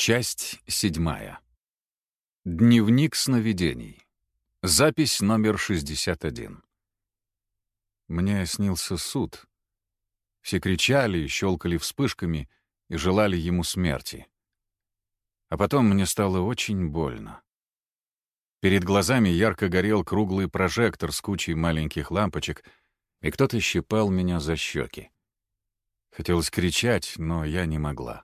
Часть седьмая. Дневник сновидений. Запись номер 61. Мне снился суд. Все кричали, щелкали вспышками и желали ему смерти. А потом мне стало очень больно. Перед глазами ярко горел круглый прожектор с кучей маленьких лампочек, и кто-то щипал меня за щеки. Хотелось кричать, но я не могла.